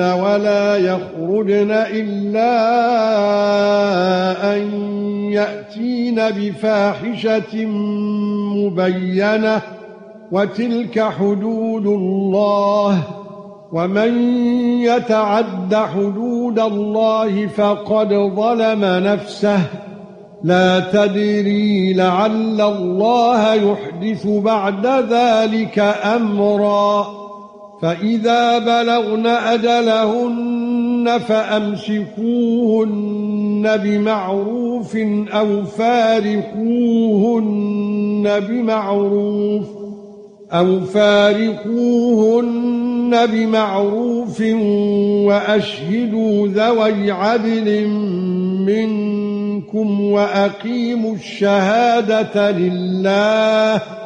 ولا يخرجن إلا أن يأتين بفاحشة مبينة وتلك حدود الله ومن يتعد حدود الله فقد ظلم نفسه لا تدري لعل الله يحدث بعد ذلك أمرا فإذا بلغن أجلهن فأمسكوهن بمعروف أو فارقوهن بمعروف أو فارقوهن بمعروف وأشهدوا ذوي عدل منكم وأقيموا الشهادة لله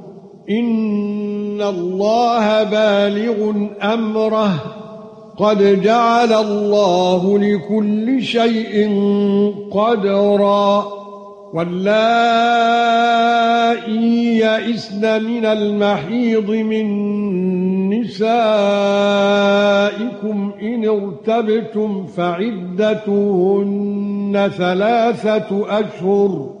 ان الله بالغ امره قد جعل الله لكل شيء قدرا. واللائي يئسن من المحيض من نسائكم ان ارتبتم فعدتهن ثلاثة اشهر.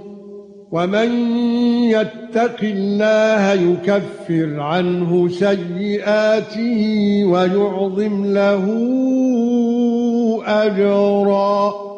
ومن يتق الله يكفر عنه سيئاته ويعظم له أجرا.